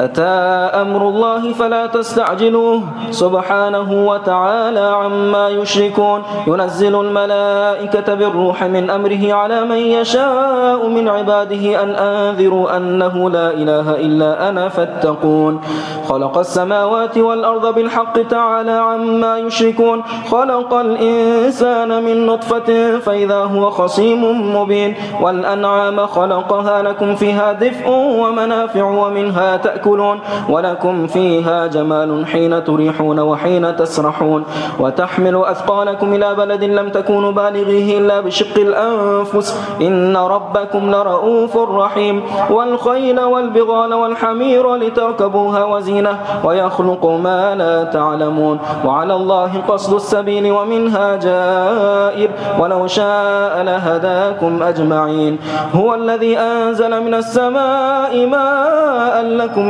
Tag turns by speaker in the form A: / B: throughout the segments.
A: أتى أمر الله فلا تستعجلوه. سبحانه وتعالى عما يشركون. ينزل الملائكة بالروح من أمره على من يشاء من عباده أن أنذروا أنه لا إله إلا أنا فاتقون. خلق السماوات والأرض بالحق تعالى عما يشركون. خلق الإنسان من نطفة فإذا هو خصيم مبين. والأنعام خلقها لكم فيها دفء ومنافع ومنها تأكل تأكلون ولكم فيها جمال حين تريحون وحين تسرحون وتحمل أثقالكم إلى بلد لم تكونوا بالغيه إلا بشق الأنفس. إن ربكم لرؤوف رحيم. والخيل والبغال والحمير لتركبوها وزينة ويخلق ما لا تعلمون. وعلى الله قصد السبيل ومنها جائر. ولو شاء لهداكم أجمعين. هو الذي أنزل من السماء ماء لكم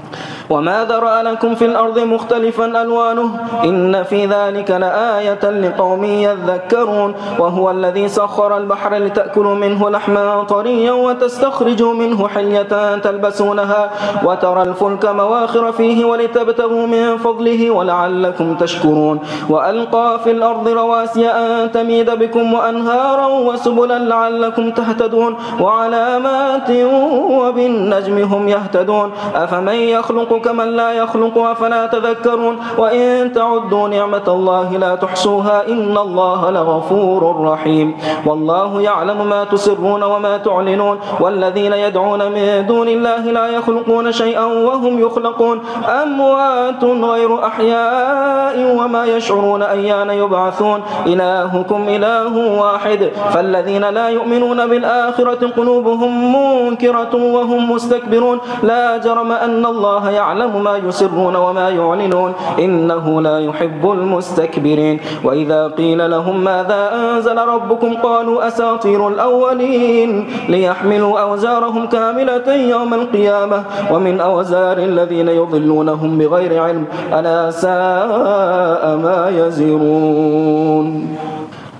A: وما ذرأ لكم في الأرض مختلفا ألوانه إن في ذلك لآية لقوم يذكرون وهو الذي سخر البحر لتأكلوا منه لحما طريا وتستخرجوا منه حلية تلبسونها وترى الفلك مواخر فيه ولتبتغوا من فضله ولعلكم تشكرون وألقى في الأرض رواسي أن تميد بكم وأنهارا وسبلا لعلكم تهتدون وعلامات وبالنجم هم يهتدون أفمن يخلق كمن لا يخلق أفلا تذكرون. وإن تعدوا نعمة الله لا تحصوها إن الله لغفور رحيم. والله يعلم ما تسرون وما تعلنون. والذين يدعون من دون الله لا يخلقون شيئا وهم يخلقون. أموات غير أحياء وما يشعرون أيان يبعثون. إلهكم إله واحد. فالذين لا يؤمنون بالآخرة قلوبهم منكرة وهم مستكبرون. لا جرم أن الله يعلم يعلم ما يسرون وما يعلنون. إنه لا يحب المستكبرين. وإذا قيل لهم ماذا أنزل ربكم قالوا أساطير الأولين. ليحملوا أوزارهم كاملة يوم القيامة. ومن أوزار الذين يضلونهم بغير علم. ألا ساء ما يزرون.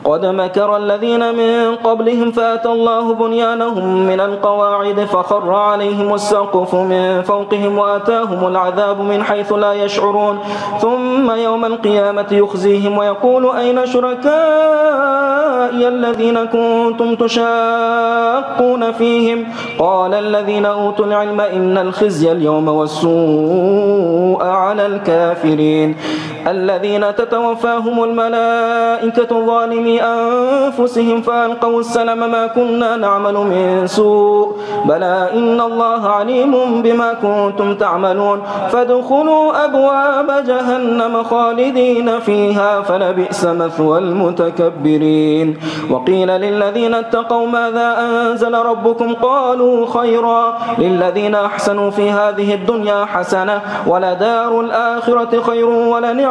A: قد مكر الذين من قبلهم فأتى الله بنيانهم من القواعد فخر عليهم السقف من فوقهم وأتاهم العذاب من حيث لا يشعرون. ثم يوم القيامة يخزيهم ويقول أين شركائي الذين كنتم تشاقون فيهم؟ قال الذين أوتوا العلم إن الخزي اليوم والسوء على الكافرين. الذين تتوفاهم الملائكة ظالمي أنفسهم فألقوا السلام ما كنا نعمل من سوء. بلى إن الله عليم بما كنتم تعملون. فادخلوا أبواب جهنم خالدين فيها فلبئس مثوى المتكبرين. وقيل للذين اتقوا ماذا أنزل ربكم؟ قالوا خيرا. للذين أحسنوا في هذه الدنيا حسنة ولدار الآخرة خير ولنعم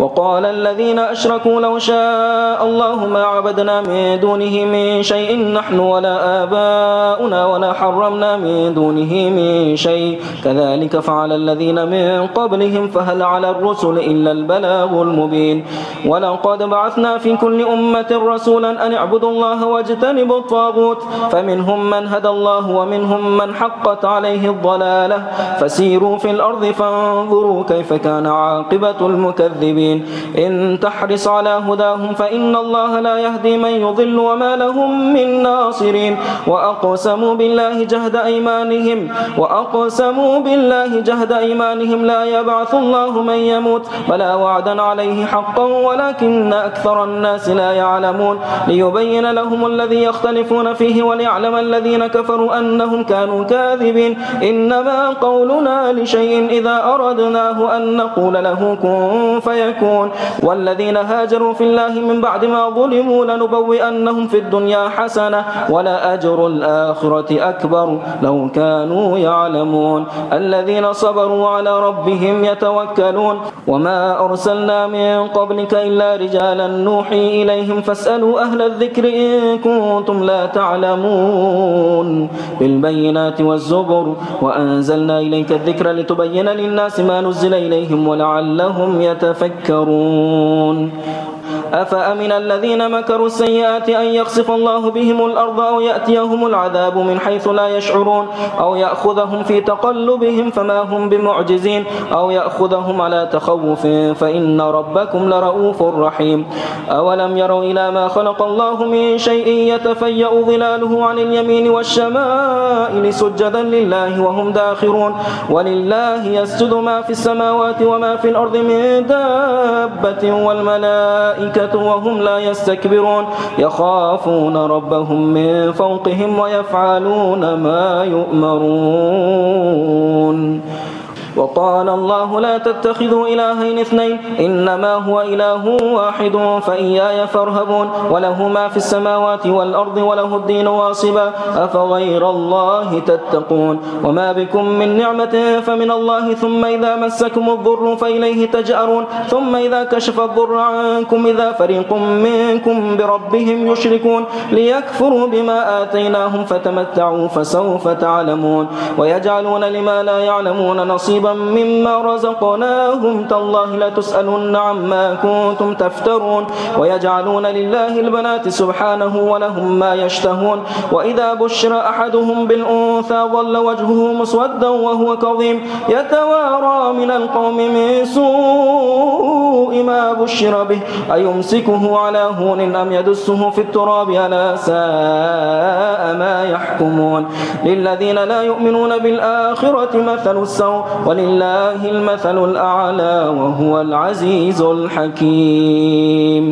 A: وقال الذين أشركوا لو شاء الله ما عبدنا من دونه من شيء نحن ولا آباؤنا ولا حرمنا من دونه من شيء. كذلك فعل الذين من قبلهم فهل على الرسل إلا البلاغ المبين. ولقد بعثنا في كل أمة رسولا أن اعبدوا الله واجتنبوا الطاغوت. فمنهم من هدى الله ومنهم من حقت عليه الضلالة. فسيروا في الأرض فانظروا كيف كان عاقبة المكذبين. المهتدين إن تحرص على هداهم فإن الله لا يهدي من يضل وما لهم من ناصرين. وأقسموا بالله جهد أيمانهم وأقسموا بالله جهد أيمانهم. لا يبعث الله من يموت بلا وعدا عليه حقا ولكن أكثر الناس لا يعلمون. ليبين لهم الذي يختلفون فيه وليعلم الذين كفروا أنهم كانوا كاذبين. إنما قولنا لشيء إذا أردناه أن نقول له كن فيكون. والذين هاجروا في الله من بعد ما ظلموا لنبوئنهم في الدنيا حسنة ولا أجر الآخرة أكبر لو كانوا يعلمون. الذين صبروا على ربهم يتوكلون. وما أرسلنا من قبلك إلا رجالا نوحي إليهم فاسألوا أهل الذكر إن كنتم لا تعلمون. بالبينات والزبر. وأنزلنا إليك الذكر لتبين للناس ما نزل إليهم ولعلهم يتفكرون. تذكرون أفأمن الذين مكروا السيئات أن يخسف الله بهم الأرض أو يأتيهم العذاب من حيث لا يشعرون أو يأخذهم في تقلبهم فما هم بمعجزين أو يأخذهم على تخوف فإن ربكم لرؤوف رحيم أولم يروا إلى ما خلق الله من شيء يتفيأ ظلاله عن اليمين والشمائل سجدا لله وهم داخرون ولله يسجد ما في السماوات وما في الأرض من دابة والملائكة الملائكة وهم لا يستكبرون يخافون ربهم من فوقهم ويفعلون ما يؤمرون وقال الله لا تتخذوا إلهين اثنين إنما هو إله واحد فإياي فارهبون وله ما في السماوات والأرض وله الدين واصبا أفغير الله تتقون وما بكم من نعمة فمن الله ثم إذا مسكم الضر فإليه تجأرون ثم إذا كشف الضر عنكم إذا فريق منكم بربهم يشركون ليكفروا بما آتيناهم فتمتعوا فسوف تعلمون ويجعلون لما لا يعلمون نصيبا نصيبا مما رزقناهم تالله لتسألن عما كنتم تفترون ويجعلون لله البنات سبحانه ولهم ما يشتهون وإذا بشر أحدهم بالأنثى ظل وجهه مسودا وهو كظيم يتوارى من القوم من سوء ما بشر به أيمسكه على هون أم يدسه في التراب ألا ساء ما يحكمون للذين لا يؤمنون بالآخرة مثل السوء ولله المثل الأعلى وهو العزيز الحكيم.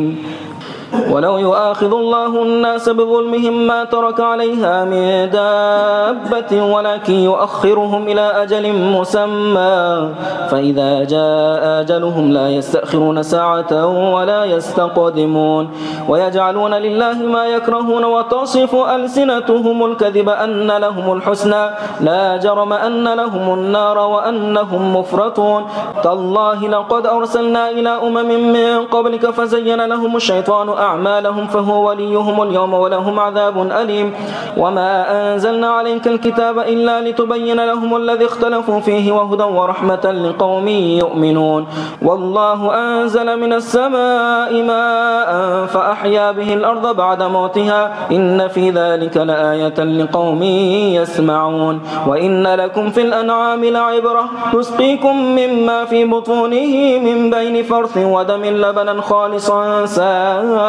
A: ولو يؤاخذ الله الناس بظلمهم ما ترك عليها من دابة ولكن يؤخرهم إلى أجل مسمى. فإذا جاء أجلهم لا يستأخرون ساعة ولا يستقدمون. ويجعلون لله ما يكرهون وتصف ألسنتهم الكذب أن لهم الحسنى. لا جرم أن لهم النار وأنهم مفرطون. تالله لقد أرسلنا إلى أمم من قبلك فزين لهم الشيطان أعمالهم فهو وليهم اليوم ولهم عذاب أليم. وما أنزلنا عليك الكتاب إلا لتبين لهم الذي اختلفوا فيه وهدى ورحمة لقوم يؤمنون. والله أنزل من السماء ماء فأحيا به الأرض بعد موتها. إن في ذلك لآية لقوم يسمعون. وإن لكم في الأنعام لعبرة نسقيكم مما في بطونه من بين فرث ودم لبنا خالصا سائغا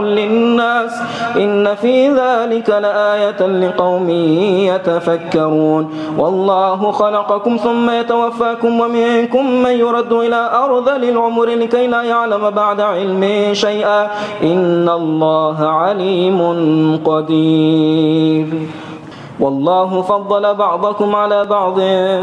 A: للناس إن في ذلك لآية لقوم يتفكرون. والله خلقكم ثم يتوفاكم ومنكم من يرد إلى أرض للعمر لكي لا يعلم بعد علم شيئا. إن الله عليم قدير. والله فضل بعضكم على بعض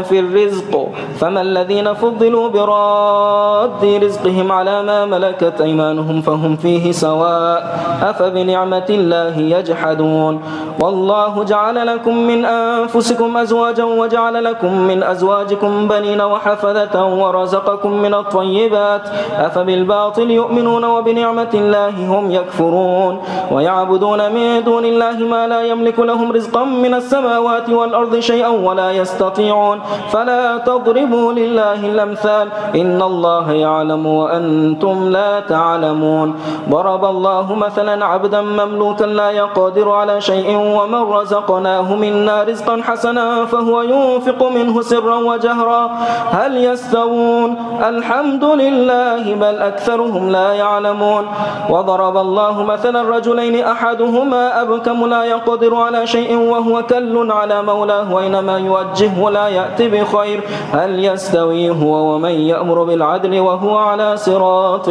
A: في الرزق. فما الذين فضلوا براد رزقهم على ما ملكت أيمانهم فهم فيه سواء. أفبنعمة الله يجحدون. والله جعل لكم من أنفسكم أزواجا وجعل لكم من أزواجكم بنين وحفدة ورزقكم من الطيبات. أفبالباطل يؤمنون وبنعمة الله هم يكفرون. ويعبدون من دون الله ما لا يملك لهم رزقا من السماوات والأرض شيئا ولا يستطيعون. فلا تضربوا لله الأمثال. إن الله يعلم وأنتم لا تعلمون. ضرب الله مثلا عبدا مملوكا لا يقدر على شيء ومن رزقناه منا رزقا حسنا فهو ينفق منه سرا وجهرا. هل يستوون؟ الحمد لله بل أكثرهم لا يعلمون. وضرب الله مثلا رجلين أحدهما أبكم لا يقدر على شيء وهو كل على مولاه وإنما يوجهه لا يأتي بخير. هل يستوي هو ومن يأمر بالعدل وهو على صراط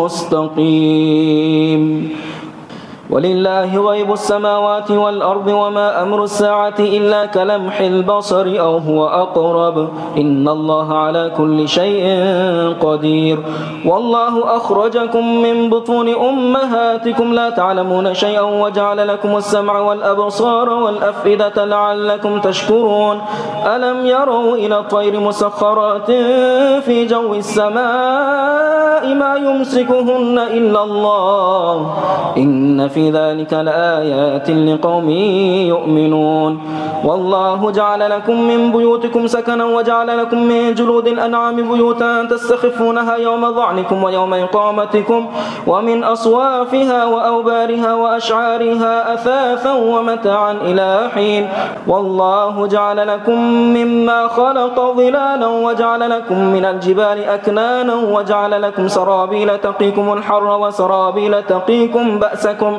A: مستقيم؟ ولله غيب السماوات والأرض وما أمر الساعة إلا كلمح البصر أو هو أقرب. إن الله على كل شيء قدير. والله أخرجكم من بطون أمهاتكم لا تعلمون شيئا وجعل لكم السمع والأبصار والأفئدة لعلكم تشكرون. ألم يروا إلى الطير مسخرات في جو السماء ما يمسكهن إلا الله؟ إن في في ذلك لآيات لقوم يؤمنون والله جعل لكم من بيوتكم سكنا وجعل لكم من جلود الأنعام بيوتا تستخفونها يوم ضعنكم ويوم إقامتكم ومن أصوافها وأوبارها وأشعارها أثاثا ومتاعا إلى حين والله جعل لكم مما خلق ظلالا وجعل لكم من الجبال أكنانا وجعل لكم سرابيل تقيكم الحر وسرابيل تقيكم بأسكم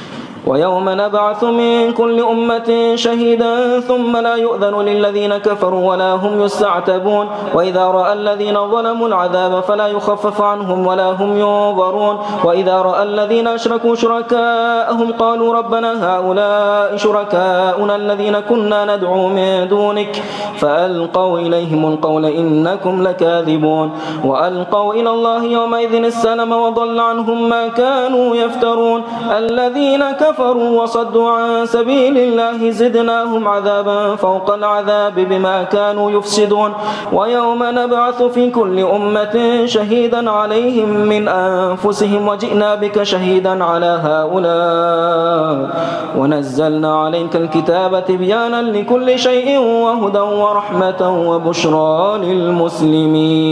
A: ويوم نبعث من كل أمة شهيدا ثم لا يؤذن للذين كفروا ولا هم يستعتبون وإذا رأى الذين ظلموا العذاب فلا يخفف عنهم ولا هم ينظرون وإذا رأى الذين أشركوا شركاءهم قالوا ربنا هؤلاء شركاؤنا الذين كنا ندعو من دونك فألقوا إليهم القول إنكم لكاذبون وألقوا إلى الله يومئذ السلم وضل عنهم ما كانوا يفترون الذين كفروا كفروا وصدوا عن سبيل الله زدناهم عذابا فوق العذاب بما كانوا يفسدون. ويوم نبعث في كل أمة شهيدا عليهم من أنفسهم وجئنا بك شهيدا على هؤلاء. ونزلنا عليك الكتاب تبيانا لكل شيء وهدى ورحمة وبشرى للمسلمين.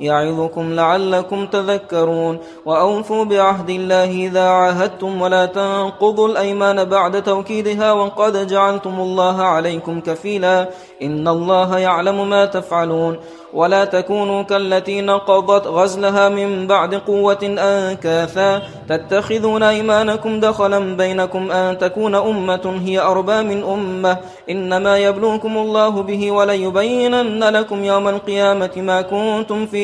A: يعظكم لعلكم تذكرون. وأوفوا بعهد الله إذا عاهدتم ولا تنقضوا الأيمان بعد توكيدها وقد جعلتم الله عليكم كفيلا. إن الله يعلم ما تفعلون. ولا تكونوا كالتي نقضت غزلها من بعد قوة أنكاثا. تتخذون أيمانكم دخلا بينكم أن تكون أمة هي أربى من أمة. إنما يبلوكم الله به وليبينن لكم يوم القيامة ما كنتم فيه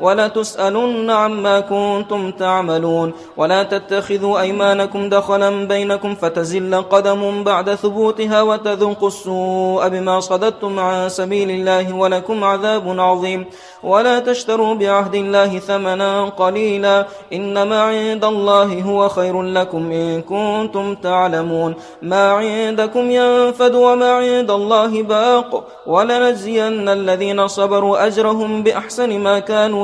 A: ولا تسألن عما كنتم تعملون ولا تتخذوا أيمانكم دخلا بينكم فتزل قدم بعد ثبوتها وتذوقوا السوء بما صددتم عن سبيل الله ولكم عذاب عظيم. ولا تشتروا بعهد الله ثمنا قليلا. إنما عند الله هو خير لكم إن كنتم تعلمون. ما عندكم ينفد وما عند الله باق. ولنجزين الذين صبروا أجرهم بأحسن ما كانوا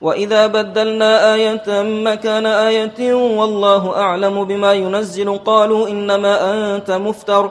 A: وإذا بدلنا آية مكان آية والله أعلم بما ينزل. قالوا إنما أنت مفتر.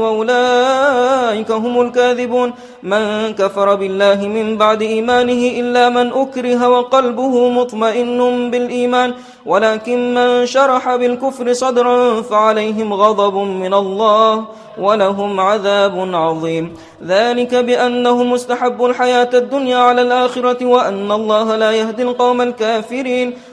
A: وأولئك هم الكاذبون. من كفر بالله من بعد إيمانه إلا من أكره وقلبه مطمئن بالإيمان. ولكن من شرح بالكفر صدرا فعليهم غضب من الله ولهم عذاب عظيم. ذلك بأنهم مستحب الحياة الدنيا على الآخرة وأن الله لا يهدي القوم الكافرين.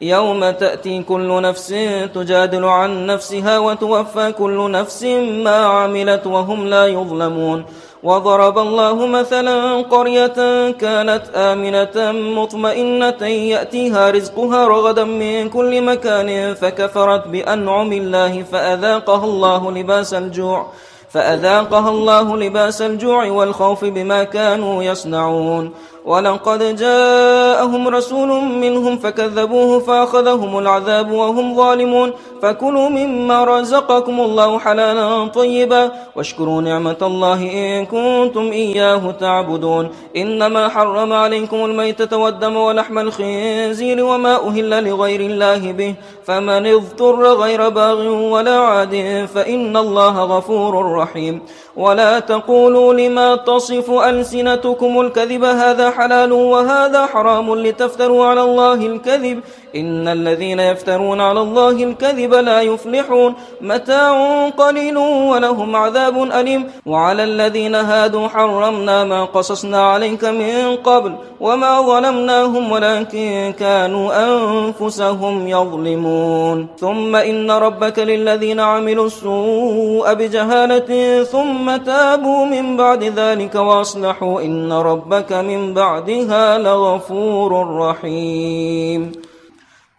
A: يوم تأتي كل نفس تجادل عن نفسها وتوفى كل نفس ما عملت وهم لا يظلمون. وضرب الله مثلا قرية كانت آمنة مطمئنة يأتيها رزقها رغدا من كل مكان فكفرت بأنعم الله فأذاقها الله لباس الجوع فأذاقها الله لباس الجوع والخوف بما كانوا يصنعون. ولقد جاءهم رسول منهم فكذبوه فأخذهم العذاب وهم ظالمون فكلوا مما رزقكم الله حلالا طيبا واشكروا نعمة الله إن كنتم إياه تعبدون إنما حرم عليكم الميتة والدم ولحم الخنزير وما أهل لغير الله به فمن اضطر غير باغ ولا عاد فإن الله غفور رحيم ولا تقولوا لما تصف ألسنتكم الكذب هذا حلال وهذا حرام لتفتروا على الله الكذب إن الذين يفترون على الله الكذب لا يفلحون. متاع قليل ولهم عذاب أليم. وعلى الذين هادوا حرمنا ما قصصنا عليك من قبل وما ظلمناهم ولكن كانوا أنفسهم يظلمون. ثم إن ربك للذين عملوا السوء بجهالة ثم تابوا من بعد ذلك وأصلحوا. إن ربك من بعدها لغفور رحيم.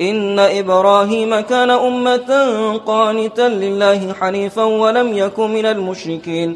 A: إن إبراهيم كان أمة قانتا لله حنيفا ولم يكن من المشركين.